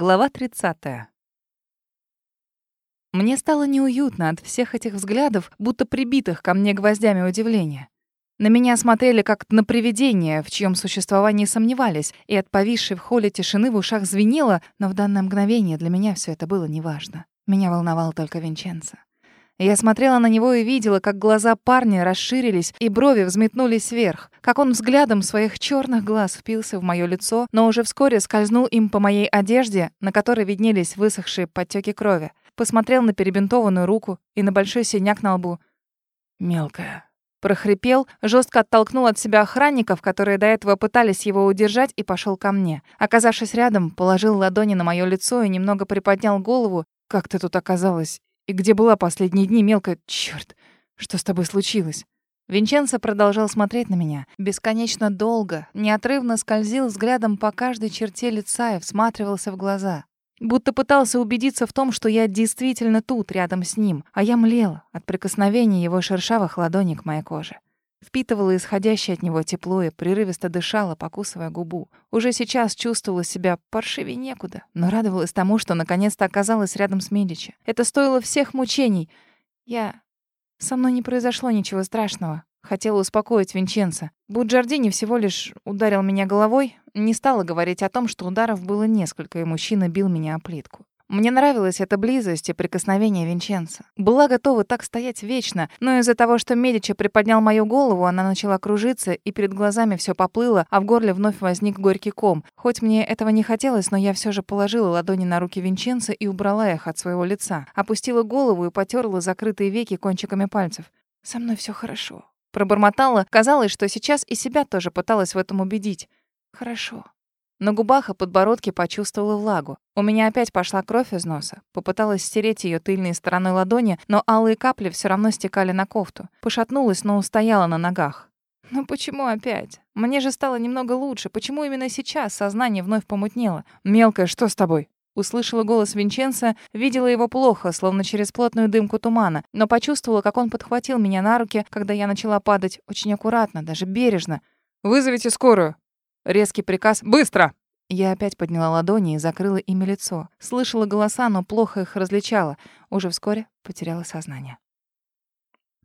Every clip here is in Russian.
Глава 30. Мне стало неуютно от всех этих взглядов, будто прибитых ко мне гвоздями удивления. На меня смотрели как на привидение, в чьем существовании сомневались, и от повисшей в холле тишины в ушах звенело, но в данное мгновение для меня все это было неважно. Меня волновал только Винченцо. Я смотрела на него и видела, как глаза парня расширились и брови взметнулись вверх, как он взглядом своих черных глаз впился в мое лицо, но уже вскоре скользнул им по моей одежде, на которой виднелись высохшие подтеки крови, посмотрел на перебинтованную руку и на большой синяк на лбу. «Мелкая», прохрипел, жестко оттолкнул от себя охранников, которые до этого пытались его удержать, и пошел ко мне. Оказавшись рядом, положил ладони на мое лицо и немного приподнял голову. «Как ты тут оказалась? И где была последние дни, мелкая? Чёрт, что с тобой случилось?» Винченцо продолжал смотреть на меня. Бесконечно долго, неотрывно скользил взглядом по каждой черте лица и всматривался в глаза. Будто пытался убедиться в том, что я действительно тут, рядом с ним, а я млела от прикосновения его шершавых ладоней к моей коже. Впитывала исходящее от него тепло и прерывисто дышала, покусывая губу. Уже сейчас чувствовала себя паршивее некуда, но радовалась тому, что наконец-то оказалась рядом с Медичи. Это стоило всех мучений. Я... Со мной не произошло ничего страшного. Хотела успокоить Винченца. Буджардини всего лишь ударил меня головой, не стала говорить о том, что ударов было несколько, и мужчина бил меня о плитку. Мне нравилась эта близость и прикосновение Винченца. Была готова так стоять вечно, но из-за того, что Медичи приподнял мою голову, она начала кружиться, и перед глазами все поплыло, а в горле вновь возник горький ком. Хоть мне этого не хотелось, но я все же положила ладони на руки Винченца и убрала их от своего лица. Опустила голову и потерла закрытые веки кончиками пальцев. «Со мной все хорошо», Пробормотала, казалось, что сейчас и себя тоже пыталась в этом убедить. Хорошо. На губах и подбородке почувствовала влагу. У меня опять пошла кровь из носа. Попыталась стереть ее тыльной стороной ладони, но алые капли все равно стекали на кофту. Пошатнулась, но устояла на ногах. Ну почему опять? Мне же стало немного лучше. Почему именно сейчас сознание вновь помутнело? Мелкая, что с тобой? Услышала голос Винченца, видела его плохо, словно через плотную дымку тумана, но почувствовала, как он подхватил меня на руки, когда я начала падать, очень аккуратно, даже бережно. «Вызовите скорую!» Резкий приказ «Быстро!» Я опять подняла ладони и закрыла ими лицо. Слышала голоса, но плохо их различала. Уже вскоре потеряла сознание.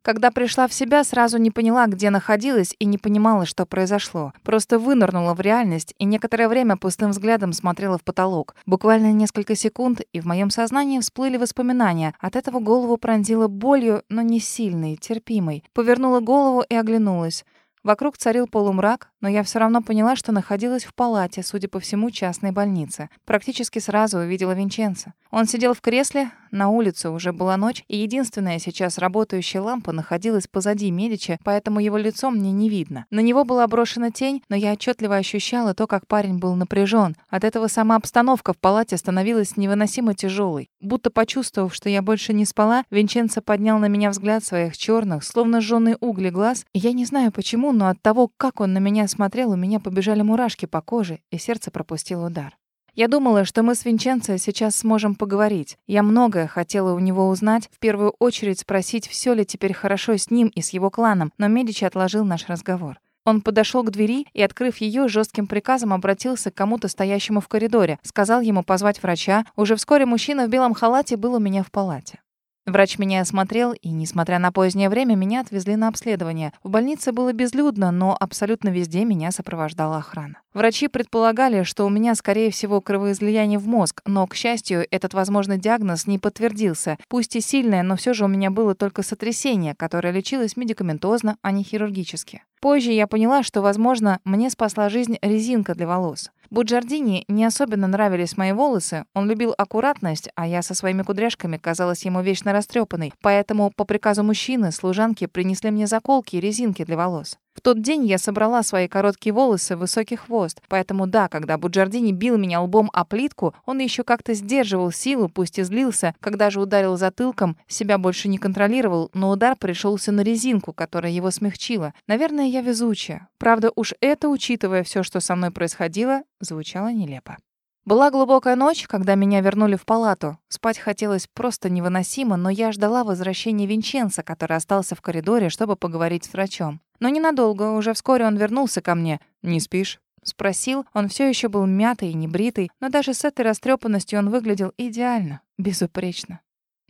Когда пришла в себя, сразу не поняла, где находилась, и не понимала, что произошло. Просто вынырнула в реальность и некоторое время пустым взглядом смотрела в потолок. Буквально несколько секунд, и в моем сознании всплыли воспоминания. От этого голову пронзила болью, но не сильной, терпимой. Повернула голову и оглянулась. Вокруг царил полумрак, но я все равно поняла, что находилась в палате, судя по всему, частной больницы. Практически сразу увидела Винченца. Он сидел в кресле, на улице уже была ночь, и единственная сейчас работающая лампа находилась позади Медича, поэтому его лицо мне не видно. На него была брошена тень, но я отчетливо ощущала то, как парень был напряжен. От этого сама обстановка в палате становилась невыносимо тяжелой. Будто почувствовав, что я больше не спала, Винченцо поднял на меня взгляд своих черных, словно жжёные угли глаз, и я не знаю почему, но от того, как он на меня смотрел, у меня побежали мурашки по коже, и сердце пропустило удар. Я думала, что мы с Винченцо сейчас сможем поговорить. Я многое хотела у него узнать, в первую очередь спросить, все ли теперь хорошо с ним и с его кланом, но Медичи отложил наш разговор. Он подошел к двери и, открыв ее, жестким приказом обратился к кому-то стоящему в коридоре, сказал ему позвать врача. Уже вскоре мужчина в белом халате был у меня в палате. Врач меня осмотрел, и, несмотря на позднее время, меня отвезли на обследование. В больнице было безлюдно, но абсолютно везде меня сопровождала охрана. Врачи предполагали, что у меня, скорее всего, кровоизлияние в мозг, но, к счастью, этот возможный диагноз не подтвердился. Пусть и сильное, но все же у меня было только сотрясение, которое лечилось медикаментозно, а не хирургически. Позже я поняла, что, возможно, мне спасла жизнь резинка для волос. Буджардини не особенно нравились мои волосы, он любил аккуратность, а я со своими кудряшками казалась ему вечно растрепанной, поэтому по приказу мужчины служанки принесли мне заколки и резинки для волос. Тот день я собрала свои короткие волосы в высокий хвост, поэтому да, когда Буджардини бил меня лбом о плитку, он еще как-то сдерживал силу, пусть и злился, когда же ударил затылком, себя больше не контролировал, но удар пришелся на резинку, которая его смягчила. Наверное, я везучая. Правда, уж это, учитывая все, что со мной происходило, звучало нелепо. Была глубокая ночь, когда меня вернули в палату. Спать хотелось просто невыносимо, но я ждала возвращения Винченца, который остался в коридоре, чтобы поговорить с врачом. Но ненадолго, уже вскоре он вернулся ко мне. «Не спишь?» — Спросил, он все еще был мятый и небритый, но даже с этой растрепанностью он выглядел идеально, безупречно.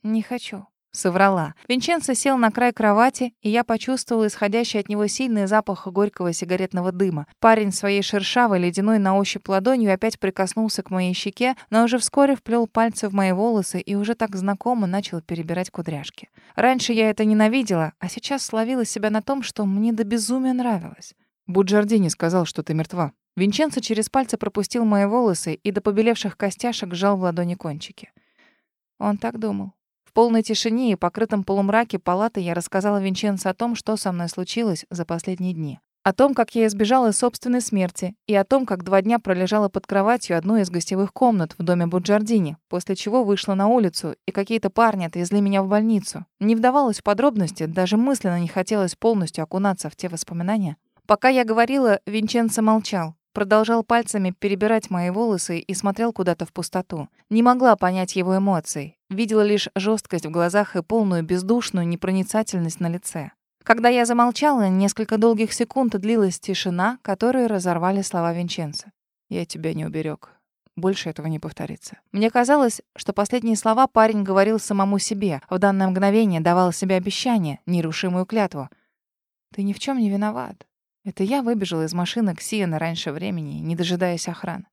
«Не хочу», — соврала. Винченцо сел на край кровати, и я почувствовала исходящий от него сильный запах горького сигаретного дыма. Парень своей шершавой, ледяной на ощупь ладонью опять прикоснулся к моей щеке, но уже вскоре вплел пальцы в мои волосы и уже так знакомо начал перебирать кудряшки. Раньше я это ненавидела, а сейчас словила себя на том, что мне до безумия нравилось. Буджардини сказал, что ты мертва. Винченцо через пальцы пропустил мои волосы и до побелевших костяшек сжал в ладони кончики. Он так думал. Полной тишине и покрытом полумраке палаты я рассказала Винченцо о том, что со мной случилось за последние дни. О том, как я избежала собственной смерти, и о том, как два дня пролежала под кроватью одной из гостевых комнат в доме Буджардини, после чего вышла на улицу, и какие-то парни отвезли меня в больницу. Не вдавалась в подробности, даже мысленно не хотелось полностью окунаться в те воспоминания. Пока я говорила, Винченцо молчал продолжал пальцами перебирать мои волосы и смотрел куда-то в пустоту. Не могла понять его эмоций. Видела лишь жесткость в глазах и полную бездушную непроницательность на лице. Когда я замолчала, несколько долгих секунд длилась тишина, которую разорвали слова Винченца. «Я тебя не уберег. Больше этого не повторится». Мне казалось, что последние слова парень говорил самому себе. В данное мгновение давал себе обещание, нерушимую клятву. «Ты ни в чем не виноват. Это я выбежала из машины к Сиена раньше времени, не дожидаясь охраны.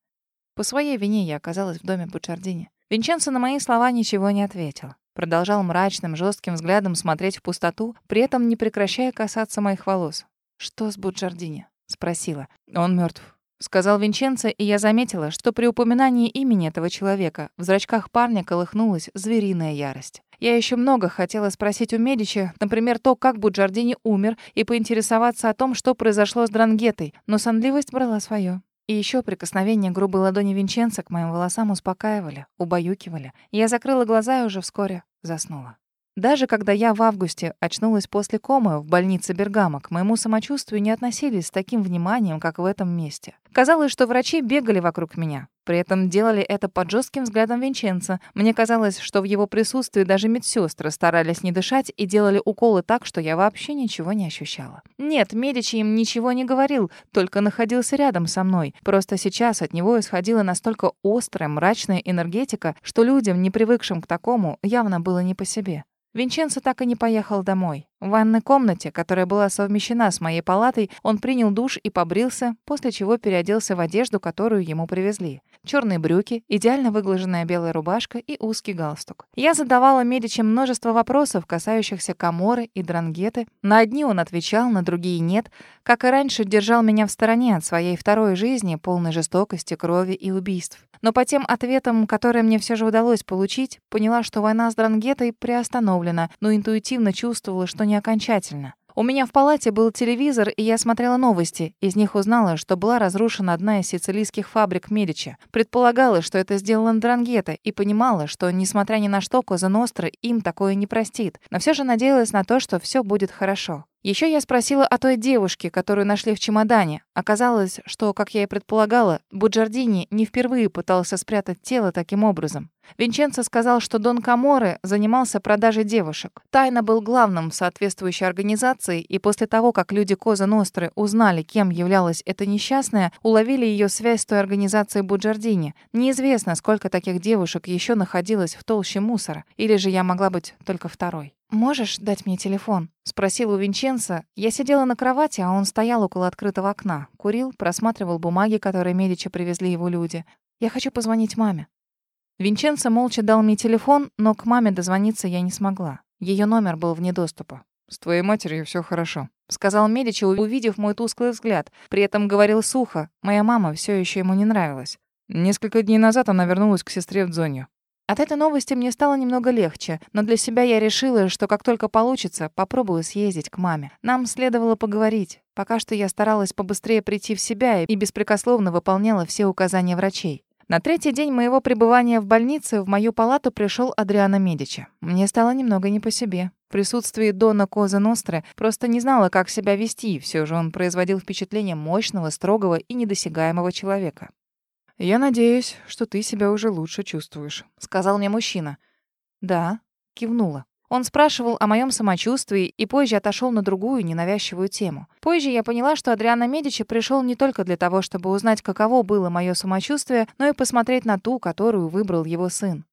По своей вине я оказалась в доме Бучардини. Винченцо на мои слова ничего не ответил. Продолжал мрачным, жестким взглядом смотреть в пустоту, при этом не прекращая касаться моих волос. «Что с Буджардини?» — спросила. «Он мертв сказал Винченцо, и я заметила, что при упоминании имени этого человека в зрачках парня колыхнулась звериная ярость. Я еще много хотела спросить у Медичи, например, то, как Буджардини умер, и поинтересоваться о том, что произошло с Дрангетой, но сонливость брала свое. И еще прикосновение грубой ладони Винченца к моим волосам успокаивали, убаюкивали. Я закрыла глаза и уже вскоре заснула. Даже когда я в августе очнулась после комы в больнице Бергамо, к моему самочувствию не относились с таким вниманием, как в этом месте. Казалось, что врачи бегали вокруг меня. При этом делали это под жестким взглядом Винченца. Мне казалось, что в его присутствии даже медсестры старались не дышать и делали уколы так, что я вообще ничего не ощущала. Нет, Медичи им ничего не говорил, только находился рядом со мной. Просто сейчас от него исходила настолько острая, мрачная энергетика, что людям, не привыкшим к такому, явно было не по себе. Винченцо так и не поехал домой. В ванной комнате, которая была совмещена с моей палатой, он принял душ и побрился, после чего переоделся в одежду, которую ему привезли. Черные брюки, идеально выглаженная белая рубашка и узкий галстук. Я задавала Медичи множество вопросов, касающихся Каморы и Дрангеты. На одни он отвечал, на другие нет. Как и раньше, держал меня в стороне от своей второй жизни, полной жестокости, крови и убийств. Но по тем ответам, которые мне все же удалось получить, поняла, что война с Дрангетой приостановлена, но интуитивно чувствовала, что не окончательно. У меня в палате был телевизор, и я смотрела новости. Из них узнала, что была разрушена одна из сицилийских фабрик Медичи. Предполагала, что это сделано Дрангета, и понимала, что, несмотря ни на что, Коза Ностра им такое не простит. Но все же надеялась на то, что все будет хорошо. Еще я спросила о той девушке, которую нашли в чемодане. Оказалось, что, как я и предполагала, Буджардини не впервые пытался спрятать тело таким образом. Винченцо сказал, что Дон Каморе занимался продажей девушек. Тайна был главным в соответствующей организации, и после того, как люди Коза Ностры узнали, кем являлась эта несчастная, уловили ее связь с той организацией Буджардини. Неизвестно, сколько таких девушек еще находилось в толще мусора, или же я могла быть только второй. «Можешь дать мне телефон?» — спросил у Винченца. Я сидела на кровати, а он стоял около открытого окна. Курил, просматривал бумаги, которые Медичи привезли его люди. «Я хочу позвонить маме». Винченцо молча дал мне телефон, но к маме дозвониться я не смогла. Ее номер был вне доступа. «С твоей матерью все хорошо», — сказал Медичи, увидев мой тусклый взгляд. При этом говорил сухо. Моя мама все еще ему не нравилась. Несколько дней назад она вернулась к сестре в Дзонью. От этой новости мне стало немного легче, но для себя я решила, что как только получится, попробую съездить к маме. Нам следовало поговорить. Пока что я старалась побыстрее прийти в себя и беспрекословно выполняла все указания врачей. На третий день моего пребывания в больнице в мою палату пришел Адриано Медичи. Мне стало немного не по себе. В присутствии Дона Коза Ностры просто не знала, как себя вести, все же он производил впечатление мощного, строгого и недосягаемого человека. «Я надеюсь, что ты себя уже лучше чувствуешь», — сказал мне мужчина. «Да», — кивнула. Он спрашивал о моем самочувствии и позже отошел на другую ненавязчивую тему. Позже я поняла, что Адриано Медичи пришел не только для того, чтобы узнать, каково было мое самочувствие, но и посмотреть на ту, которую выбрал его сын.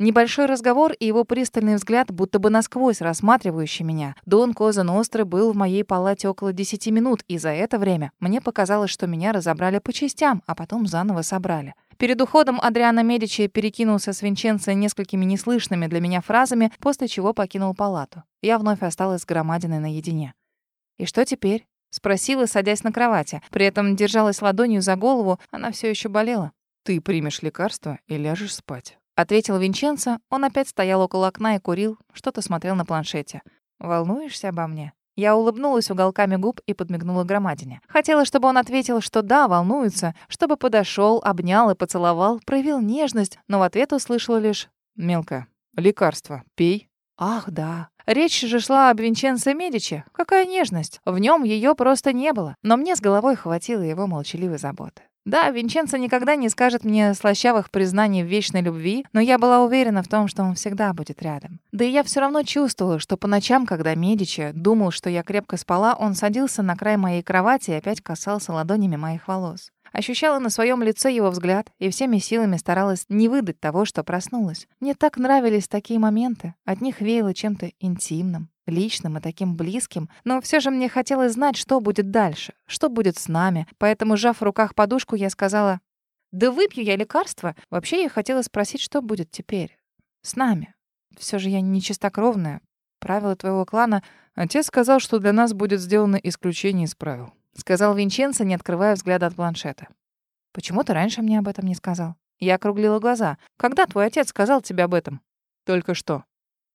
Небольшой разговор и его пристальный взгляд, будто бы насквозь рассматривающий меня. Дон Коза Ностры был в моей палате около 10 минут, и за это время мне показалось, что меня разобрали по частям, а потом заново собрали. Перед уходом Адриано Медичи перекинулся с Винченцо несколькими неслышными для меня фразами, после чего покинул палату. Я вновь осталась с громадиной наедине. «И что теперь?» — спросила, садясь на кровати. При этом держалась ладонью за голову, она все еще болела. «Ты примешь лекарство и ляжешь спать» ответил Винченцо. Он опять стоял около окна и курил, что-то смотрел на планшете. Волнуешься обо мне? Я улыбнулась уголками губ и подмигнула громадине. Хотела, чтобы он ответил, что да, волнуется, чтобы подошел, обнял и поцеловал, проявил нежность, но в ответ услышала лишь «Мелко, лекарство, пей». Ах, да. Речь же шла об Винченцо Медичи. Какая нежность. В нем ее просто не было. Но мне с головой хватило его молчаливой заботы. Да, Винченцо никогда не скажет мне слащавых признаний в вечной любви, но я была уверена в том, что он всегда будет рядом. Да и я все равно чувствовала, что по ночам, когда Медичи думал, что я крепко спала, он садился на край моей кровати и опять касался ладонями моих волос. Ощущала на своем лице его взгляд и всеми силами старалась не выдать того, что проснулась. Мне так нравились такие моменты. От них веяло чем-то интимным, личным и таким близким. Но все же мне хотелось знать, что будет дальше, что будет с нами. Поэтому, сжав в руках подушку, я сказала, «Да выпью я лекарство. Вообще я хотела спросить, что будет теперь. С нами. Все же я не чистокровная. Правила твоего клана... Отец сказал, что для нас будет сделано исключение из правил сказал Винченцо, не открывая взгляда от планшета. Почему ты раньше мне об этом не сказал? Я округлила глаза. Когда твой отец сказал тебе об этом? Только что.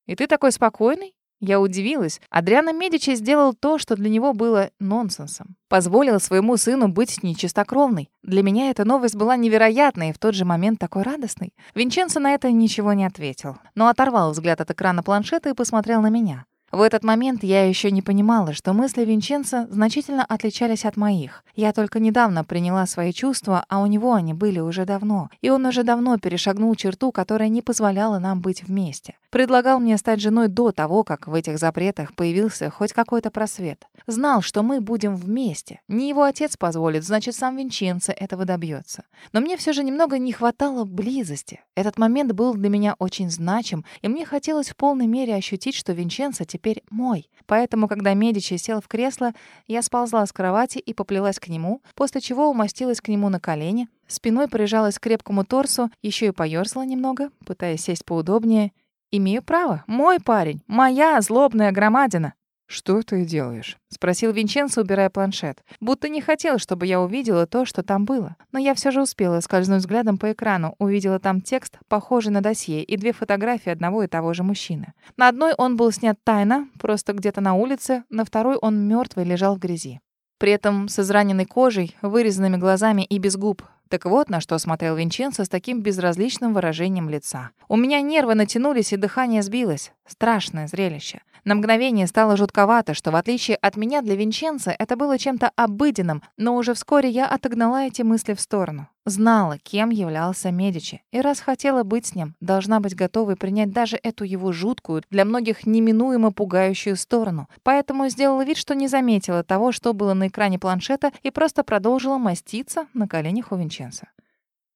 И ты такой спокойный? Я удивилась. Адриано Медичи сделал то, что для него было нонсенсом. Позволил своему сыну быть нечистокровной. Для меня эта новость была невероятной и в тот же момент такой радостной. Винченцо на это ничего не ответил, но оторвал взгляд от экрана планшета и посмотрел на меня. В этот момент я еще не понимала, что мысли Винченца значительно отличались от моих. Я только недавно приняла свои чувства, а у него они были уже давно. И он уже давно перешагнул черту, которая не позволяла нам быть вместе. Предлагал мне стать женой до того, как в этих запретах появился хоть какой-то просвет. Знал, что мы будем вместе. Не его отец позволит, значит, сам Винченцо этого добьется. Но мне все же немного не хватало близости. Этот момент был для меня очень значим, и мне хотелось в полной мере ощутить, что Винченцо теперь мой. Поэтому, когда Медичи сел в кресло, я сползла с кровати и поплелась к нему, после чего умостилась к нему на колени, спиной прижалась к крепкому торсу, еще и поёрзала немного, пытаясь сесть поудобнее — Имею право. Мой парень. Моя злобная громадина. «Что ты делаешь?» — спросил Винченцо, убирая планшет. Будто не хотел, чтобы я увидела то, что там было. Но я все же успела скользнуть взглядом по экрану, увидела там текст, похожий на досье, и две фотографии одного и того же мужчины. На одной он был снят тайно, просто где-то на улице, на второй он мертвый лежал в грязи. При этом с израненной кожей, вырезанными глазами и без губ, так вот, на что смотрел Винченцо с таким безразличным выражением лица. У меня нервы натянулись, и дыхание сбилось. Страшное зрелище. На мгновение стало жутковато, что в отличие от меня для Винченца это было чем-то обыденным, но уже вскоре я отогнала эти мысли в сторону. Знала, кем являлся Медичи, и раз хотела быть с ним, должна быть готовой принять даже эту его жуткую, для многих неминуемо пугающую сторону. Поэтому сделала вид, что не заметила того, что было на экране планшета, и просто продолжила маститься на коленях у Винченца.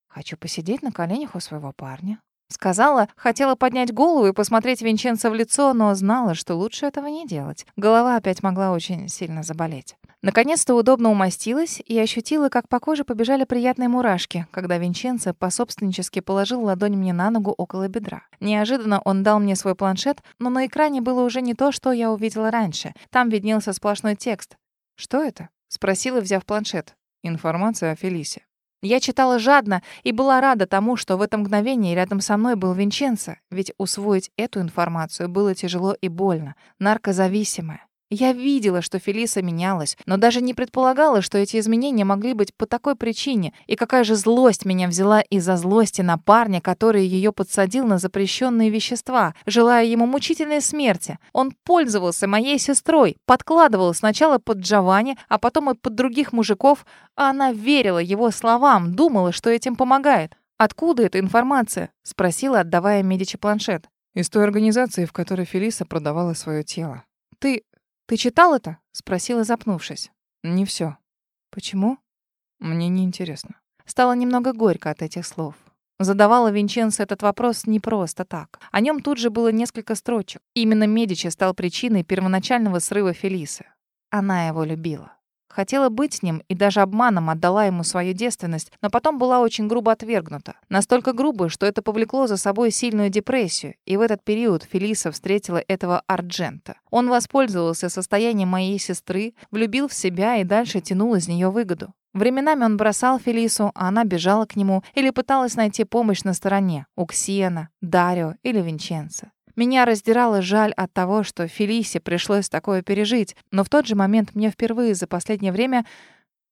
«Хочу посидеть на коленях у своего парня», Сказала, хотела поднять голову и посмотреть Винченцо в лицо, но знала, что лучше этого не делать. Голова опять могла очень сильно заболеть. Наконец-то удобно умостилась и ощутила, как по коже побежали приятные мурашки, когда Винченцо пособственнически положил ладонь мне на ногу около бедра. Неожиданно он дал мне свой планшет, но на экране было уже не то, что я увидела раньше. Там виднелся сплошной текст. «Что это?» — спросила, взяв планшет. «Информация о Фелисе». Я читала жадно и была рада тому, что в это мгновение рядом со мной был Винченцо, ведь усвоить эту информацию было тяжело и больно. Наркозависимая. Я видела, что Фелиса менялась, но даже не предполагала, что эти изменения могли быть по такой причине. И какая же злость меня взяла из-за злости на парня, который ее подсадил на запрещенные вещества, желая ему мучительной смерти. Он пользовался моей сестрой, подкладывал сначала под Джованни, а потом и под других мужиков, а она верила его словам, думала, что этим помогает. «Откуда эта информация?» — спросила, отдавая Медичи планшет. Из той организации, в которой Фелиса продавала свое тело. Ты... читал это? Спросила, запнувшись. Не все. Почему? Мне не интересно. Стало немного горько от этих слов. Задавала Винченцо этот вопрос не просто так. О нем тут же было несколько строчек. Именно Медичи стал причиной первоначального срыва Фелисы. Она его любила. Хотела быть с ним и даже обманом отдала ему свою девственность, но потом была очень грубо отвергнута. Настолько грубо, что это повлекло за собой сильную депрессию, и в этот период Фелиса встретила этого Арджента. Он воспользовался состоянием моей сестры, влюбил в себя и дальше тянул из нее выгоду. Временами он бросал Фелису, а она бежала к нему или пыталась найти помощь на стороне у Ксиена, Дарио или Винченца. Меня раздирала жаль от того, что Фелисе пришлось такое пережить, но в тот же момент мне впервые за последнее время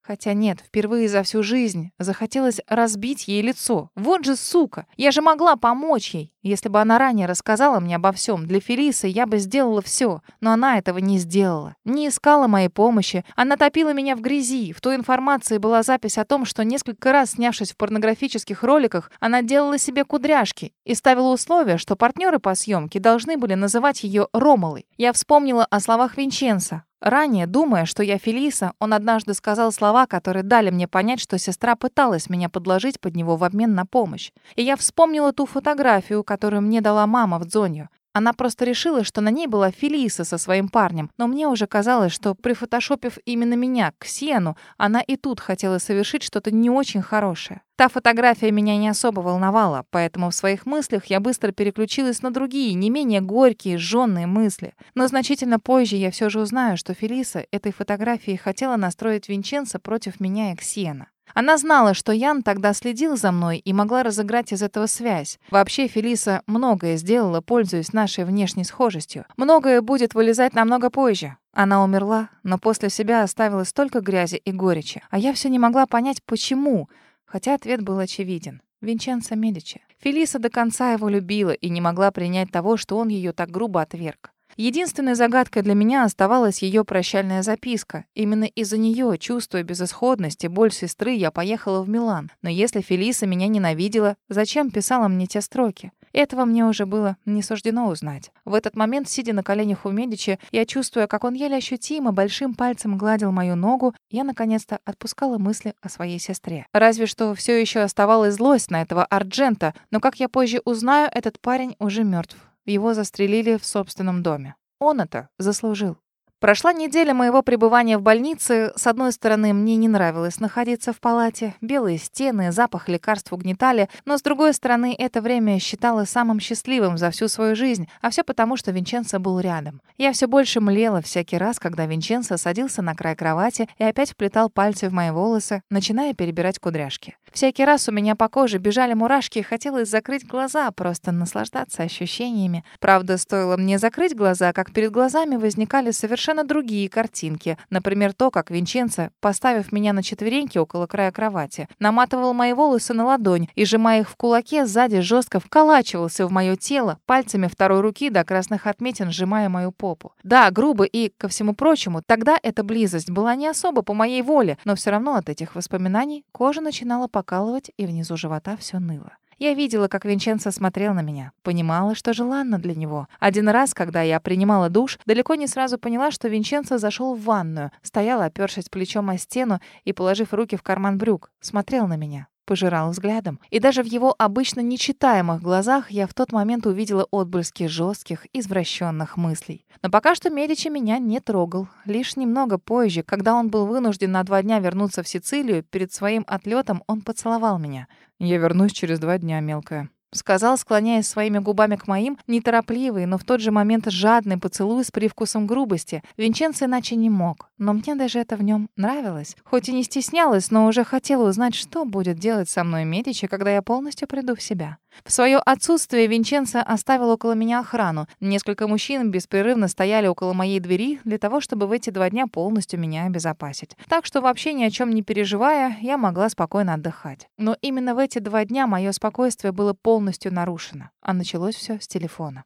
Хотя нет, впервые за всю жизнь захотелось разбить ей лицо. Вот же сука! Я же могла помочь ей. Если бы она ранее рассказала мне обо всем, для Фелисы я бы сделала все. Но она этого не сделала. Не искала моей помощи. Она топила меня в грязи. В той информации была запись о том, что несколько раз, снявшись в порнографических роликах, она делала себе кудряшки и ставила условие, что партнеры по съемке должны были называть ее Ромалой. Я вспомнила о словах Винченца. Ранее, думая, что я Фелиса, он однажды сказал слова, которые дали мне понять, что сестра пыталась меня подложить под него в обмен на помощь. И я вспомнила ту фотографию, которую мне дала мама в Дзонью. Она просто решила, что на ней была Фелиса со своим парнем, но мне уже казалось, что прифотошопив именно меня к Сену, она и тут хотела совершить что-то не очень хорошее. Та фотография меня не особо волновала, поэтому в своих мыслях я быстро переключилась на другие, не менее горькие, жжённые мысли. Но значительно позже я все же узнаю, что Фелиса этой фотографией хотела настроить Винченца против меня и Ксиена. Она знала, что Ян тогда следил за мной и могла разыграть из этого связь. Вообще, Фелиса многое сделала, пользуясь нашей внешней схожестью. Многое будет вылезать намного позже. Она умерла, но после себя оставила столько грязи и горечи. А я все не могла понять, почему. Хотя ответ был очевиден. Винченцо Медичи. Фелиса до конца его любила и не могла принять того, что он ее так грубо отверг. Единственной загадкой для меня оставалась ее прощальная записка. Именно из-за нее, чувствуя безысходность и боль сестры, я поехала в Милан. Но если Фелиса меня ненавидела, зачем писала мне те строки? Этого мне уже было не суждено узнать. В этот момент, сидя на коленях у Медичи, я чувствуя, как он еле ощутимо большим пальцем гладил мою ногу, я наконец-то отпускала мысли о своей сестре. Разве что все еще оставалась злость на этого Арджента, но, как я позже узнаю, этот парень уже мертв. Его застрелили в собственном доме. Он это заслужил. Прошла неделя моего пребывания в больнице. С одной стороны, мне не нравилось находиться в палате. Белые стены, запах лекарств угнетали. Но с другой стороны, это время считала самым счастливым за всю свою жизнь. А все потому, что Винченцо был рядом. Я все больше млела всякий раз, когда Винченцо садился на край кровати и опять вплетал пальцы в мои волосы, начиная перебирать кудряшки. Всякий раз у меня по коже бежали мурашки, и хотелось закрыть глаза, просто наслаждаться ощущениями. Правда, стоило мне закрыть глаза, как перед глазами возникали совершенно другие картинки. Например, то, как Винченцо, поставив меня на четвереньки около края кровати, наматывал мои волосы на ладонь и, сжимая их в кулаке, сзади жестко вколачивался в мое тело, пальцами второй руки до красных отметин сжимая мою попу. Да, грубо и, ко всему прочему, тогда эта близость была не особо по моей воле, но все равно от этих воспоминаний кожа начинала покалывать, и внизу живота все ныло. Я видела, как Винченцо смотрел на меня, понимала, что желанно для него. Один раз, когда я принимала душ, далеко не сразу поняла, что Винченцо зашел в ванную, стоял, опершись плечом о стену и, положив руки в карман брюк, смотрел на меня пожирал взглядом. И даже в его обычно нечитаемых глазах я в тот момент увидела отблески жестких, извращенных мыслей. Но пока что Медичи меня не трогал. Лишь немного позже, когда он был вынужден на два дня вернуться в Сицилию, перед своим отлетом он поцеловал меня. «Я вернусь через два дня, мелкая», Сказал, склоняясь своими губами к моим, неторопливый, но в тот же момент жадный поцелуй с привкусом грубости. Винченцо иначе не мог, но мне даже это в нем нравилось. Хоть и не стеснялась, но уже хотела узнать, что будет делать со мной Медичи, когда я полностью приду в себя. В свое отсутствие Винченцо оставил около меня охрану. Несколько мужчин беспрерывно стояли около моей двери для того, чтобы в эти два дня полностью меня обезопасить. Так что вообще ни о чем не переживая, я могла спокойно отдыхать. Но именно в эти два дня мое спокойствие было полностью нарушено, а началось все с телефона.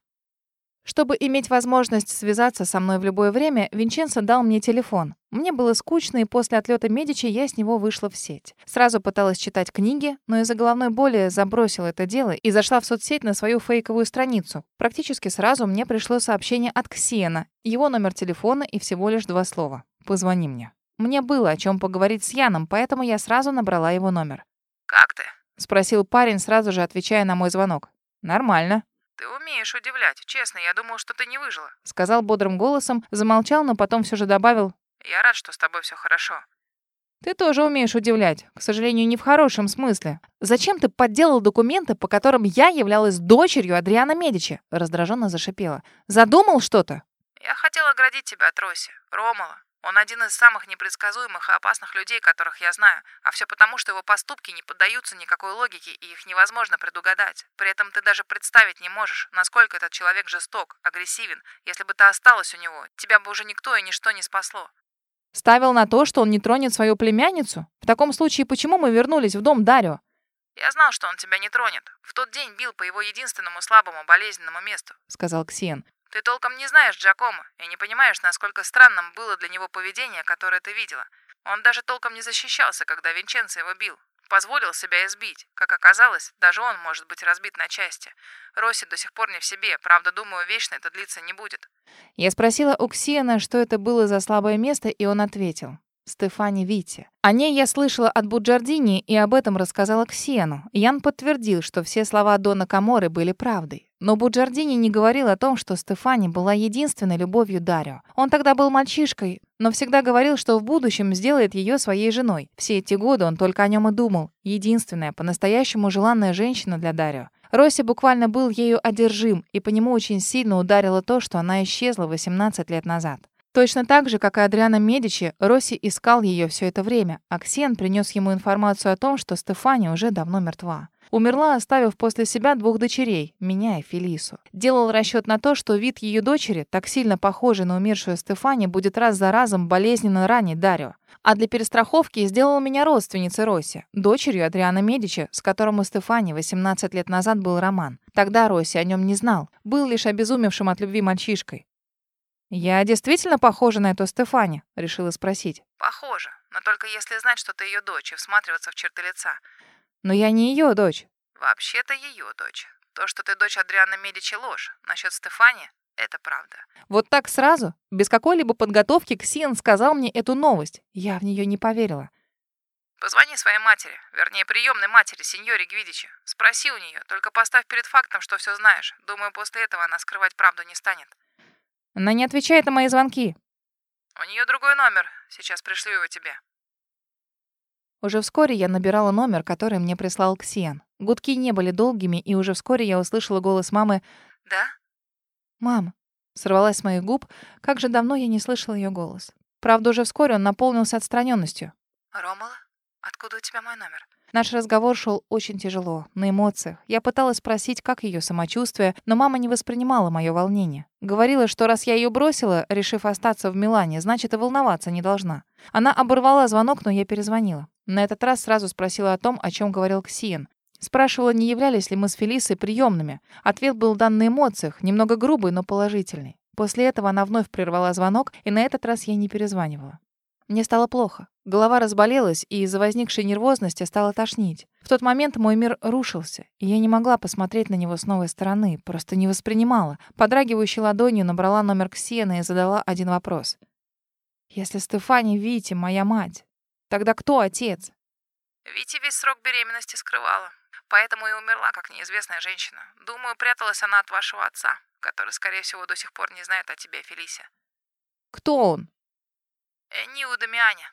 Чтобы иметь возможность связаться со мной в любое время, Винченцо дал мне телефон. Мне было скучно, и после отлета Медичи я с него вышла в сеть. Сразу пыталась читать книги, но из-за головной боли забросила это дело и зашла в соцсеть на свою фейковую страницу. Практически сразу мне пришло сообщение от Ксиена, его номер телефона и всего лишь два слова. «Позвони мне». Мне было о чем поговорить с Яном, поэтому я сразу набрала его номер. «Как ты?» — спросил парень, сразу же отвечая на мой звонок. «Нормально». «Ты умеешь удивлять. Честно, я думал, что ты не выжила», — сказал бодрым голосом, замолчал, но потом все же добавил. «Я рад, что с тобой все хорошо». «Ты тоже умеешь удивлять. К сожалению, не в хорошем смысле. Зачем ты подделал документы, по которым я являлась дочерью Адриана Медичи?» Раздраженно зашипела. «Задумал что-то?» «Я хотела оградить тебя от Роси. Ромала. Он один из самых непредсказуемых и опасных людей, которых я знаю, а все потому, что его поступки не поддаются никакой логике, и их невозможно предугадать. При этом ты даже представить не можешь, насколько этот человек жесток, агрессивен. Если бы ты осталась у него, тебя бы уже никто и ничто не спасло. Ставил на то, что он не тронет свою племянницу? В таком случае, почему мы вернулись в дом Дарио? Я знал, что он тебя не тронет. В тот день бил по его единственному слабому болезненному месту, сказал Ксен. Ты толком не знаешь Джакомо и не понимаешь, насколько странным было для него поведение, которое ты видела. Он даже толком не защищался, когда Винченцо его бил. Позволил себя избить. Как оказалось, даже он может быть разбит на части. Росси до сих пор не в себе, правда, думаю, вечно это длиться не будет. Я спросила у Ксиана, что это было за слабое место, и он ответил. Стефани Вити. О ней я слышала от Буджардини и об этом рассказала Ксену. Ян подтвердил, что все слова Дона Каморы были правдой. Но Буджардини не говорил о том, что Стефани была единственной любовью Дарио. Он тогда был мальчишкой, но всегда говорил, что в будущем сделает ее своей женой. Все эти годы он только о нем и думал. Единственная, по-настоящему желанная женщина для Дарио. Росси буквально был ею одержим, и по нему очень сильно ударило то, что она исчезла 18 лет назад. Точно так же, как и Адриана Медичи, Росси искал ее все это время, а Ксен принес ему информацию о том, что Стефани уже давно мертва. Умерла, оставив после себя двух дочерей, меня и Фелису. Делал расчет на то, что вид ее дочери, так сильно похожий на умершую Стефани, будет раз за разом болезненно ранить Дарио. А для перестраховки сделал меня родственницей Росси, дочерью Адриана Медичи, с которым у Стефани 18 лет назад был роман. Тогда Росси о нем не знал, был лишь обезумевшим от любви мальчишкой. «Я действительно похожа на эту Стефани?» — решила спросить. «Похожа, но только если знать, что ты ее дочь, и всматриваться в черты лица. Но я не ее дочь. Вообще-то ее дочь. То, что ты дочь Адриана Медичи, ложь. Насчет Стефани — это правда. Вот так сразу, без какой-либо подготовки, Ксиан сказал мне эту новость. Я в нее не поверила. Позвони своей матери, вернее, приемной матери, сеньоре Гвидичи. Спроси у нее, только поставь перед фактом, что все знаешь. Думаю, после этого она скрывать правду не станет. Она не отвечает на мои звонки. У нее другой номер. Сейчас пришлю его тебе. Уже вскоре я набирала номер, который мне прислал Ксен. Гудки не были долгими, и уже вскоре я услышала голос мамы «Да?» «Мам». Сорвалась с моих губ. Как же давно я не слышала ее голос. Правда, уже вскоре он наполнился отстраненностью. «Ромала, откуда у тебя мой номер?» Наш разговор шел очень тяжело, на эмоциях. Я пыталась спросить, как ее самочувствие, но мама не воспринимала мое волнение. Говорила, что раз я ее бросила, решив остаться в Милане, значит и волноваться не должна. Она оборвала звонок, но я перезвонила. На этот раз сразу спросила о том, о чем говорил Ксиен. Спрашивала, не являлись ли мы с Фелисой приемными. Ответ был дан на эмоциях, немного грубый, но положительный. После этого она вновь прервала звонок, и на этот раз я не перезванивала. Мне стало плохо. Голова разболелась, и из-за возникшей нервозности стало тошнить. В тот момент мой мир рушился, и я не могла посмотреть на него с новой стороны, просто не воспринимала. Подрагивающей ладонью набрала номер Ксены и задала один вопрос. «Если Стефани Вити моя мать, тогда кто отец?» Вити весь срок беременности скрывала, поэтому и умерла, как неизвестная женщина. Думаю, пряталась она от вашего отца, который, скорее всего, до сих пор не знает о тебе, Фелисе. «Кто он?» Ниу Дамиане.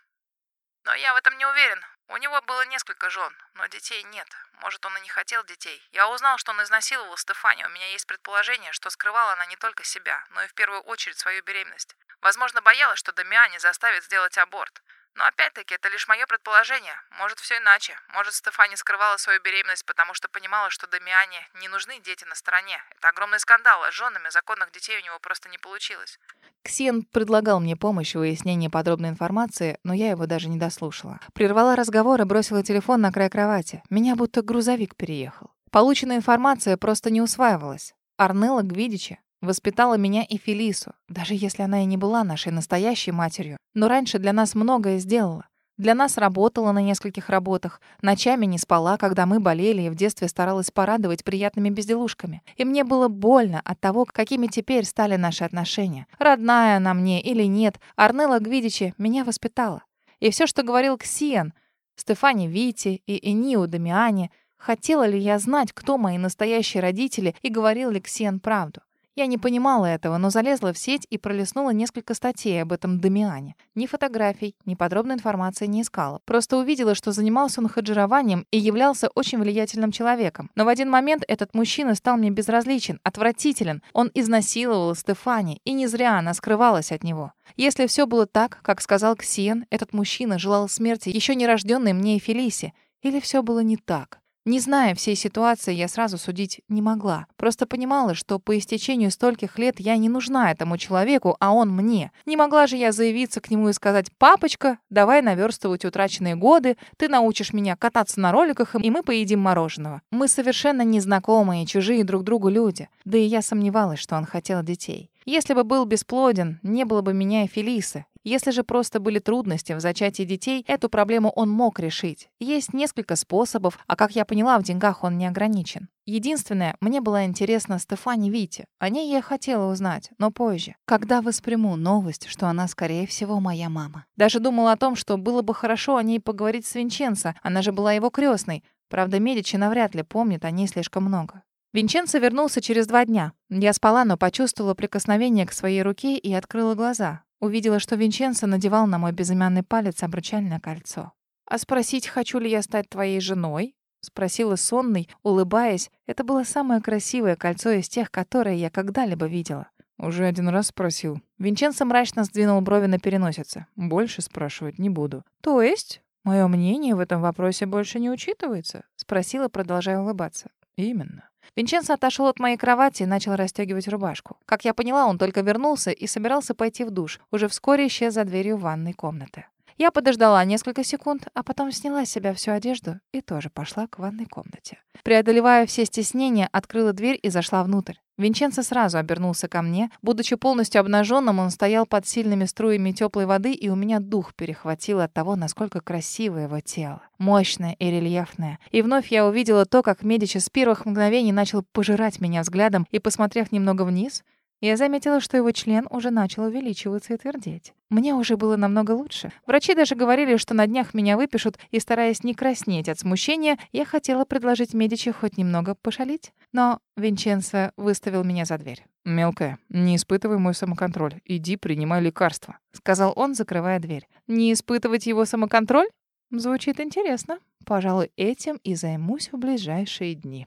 Но я в этом не уверен. У него было несколько жен, но детей нет. Может, он и не хотел детей. Я узнал, что он изнасиловал Стефани. У меня есть предположение, что скрывала она не только себя, но и в первую очередь свою беременность. Возможно, боялась, что Дамиане заставит сделать аборт. Но опять-таки это лишь мое предположение. Может, все иначе. Может, Стефани скрывала свою беременность, потому что понимала, что Дамиане не нужны дети на стороне. Это огромный скандал, а с женами законных детей у него просто не получилось. Ксен предлагал мне помощь в выяснении подробной информации, но я его даже не дослушала. Прервала разговор и бросила телефон на край кровати. Меня будто грузовик переехал. Полученная информация просто не усваивалась. Арнелла Гвидичи Воспитала меня и Фелису, даже если она и не была нашей настоящей матерью. Но раньше для нас многое сделала. Для нас работала на нескольких работах, ночами не спала, когда мы болели и в детстве старалась порадовать приятными безделушками. И мне было больно от того, какими теперь стали наши отношения. Родная она мне или нет, Арнелла Гвидичи меня воспитала. И все, что говорил Ксиан, Стефани Вити и Эниу Дамиане, хотела ли я знать, кто мои настоящие родители, и говорил ли Ксиан правду. Я не понимала этого, но залезла в сеть и пролистнула несколько статей об этом Дамиане. Ни фотографий, ни подробной информации не искала. Просто увидела, что занимался он хаджированием и являлся очень влиятельным человеком. Но в один момент этот мужчина стал мне безразличен, отвратителен. Он изнасиловал Стефани, и не зря она скрывалась от него. Если все было так, как сказал Ксиен, этот мужчина желал смерти еще нерожденной мне Фелисе. Или все было не так? Не зная всей ситуации, я сразу судить не могла. Просто понимала, что по истечению стольких лет я не нужна этому человеку, а он мне. Не могла же я заявиться к нему и сказать «Папочка, давай наверстывать утраченные годы, ты научишь меня кататься на роликах, и мы поедим мороженого». Мы совершенно незнакомые, чужие друг другу люди. Да и я сомневалась, что он хотел детей. Если бы был бесплоден, не было бы меня и Фелисы. Если же просто были трудности в зачатии детей, эту проблему он мог решить. Есть несколько способов, а как я поняла, в деньгах он не ограничен. Единственное, мне было интересно Стефани Вити. О ней я хотела узнать, но позже. Когда восприму новость, что она, скорее всего, моя мама. Даже думала о том, что было бы хорошо о ней поговорить с Винченцо. Она же была его крестной. Правда, Медичи навряд ли помнит о ней слишком много. Винченцо вернулся через два дня. Я спала, но почувствовала прикосновение к своей руке и открыла глаза. Увидела, что Винченцо надевал на мой безымянный палец обручальное кольцо. «А спросить, хочу ли я стать твоей женой?» — спросила сонный, улыбаясь. Это было самое красивое кольцо из тех, которые я когда-либо видела. «Уже один раз спросил». Винченцо мрачно сдвинул брови на переносице. «Больше спрашивать не буду». «То есть? Мое мнение в этом вопросе больше не учитывается?» — спросила, продолжая улыбаться. «Именно». Винченцо отошел от моей кровати и начал расстегивать рубашку. Как я поняла, он только вернулся и собирался пойти в душ. Уже вскоре исчез за дверью ванной комнаты. Я подождала несколько секунд, а потом сняла с себя всю одежду и тоже пошла к ванной комнате. Преодолевая все стеснения, открыла дверь и зашла внутрь. Винченцо сразу обернулся ко мне. Будучи полностью обнаженным, он стоял под сильными струями теплой воды, и у меня дух перехватил от того, насколько красиво его тело. Мощное и рельефное. И вновь я увидела то, как Медичи с первых мгновений начал пожирать меня взглядом, и, посмотрев немного вниз, я заметила, что его член уже начал увеличиваться и твердеть. Мне уже было намного лучше. Врачи даже говорили, что на днях меня выпишут, и, стараясь не краснеть от смущения, я хотела предложить Медичи хоть немного пошалить. Но Винченцо выставил меня за дверь. «Мелкая, не испытывай мой самоконтроль. Иди, принимай лекарства», — сказал он, закрывая дверь. «Не испытывать его самоконтроль? Звучит интересно. Пожалуй, этим и займусь в ближайшие дни».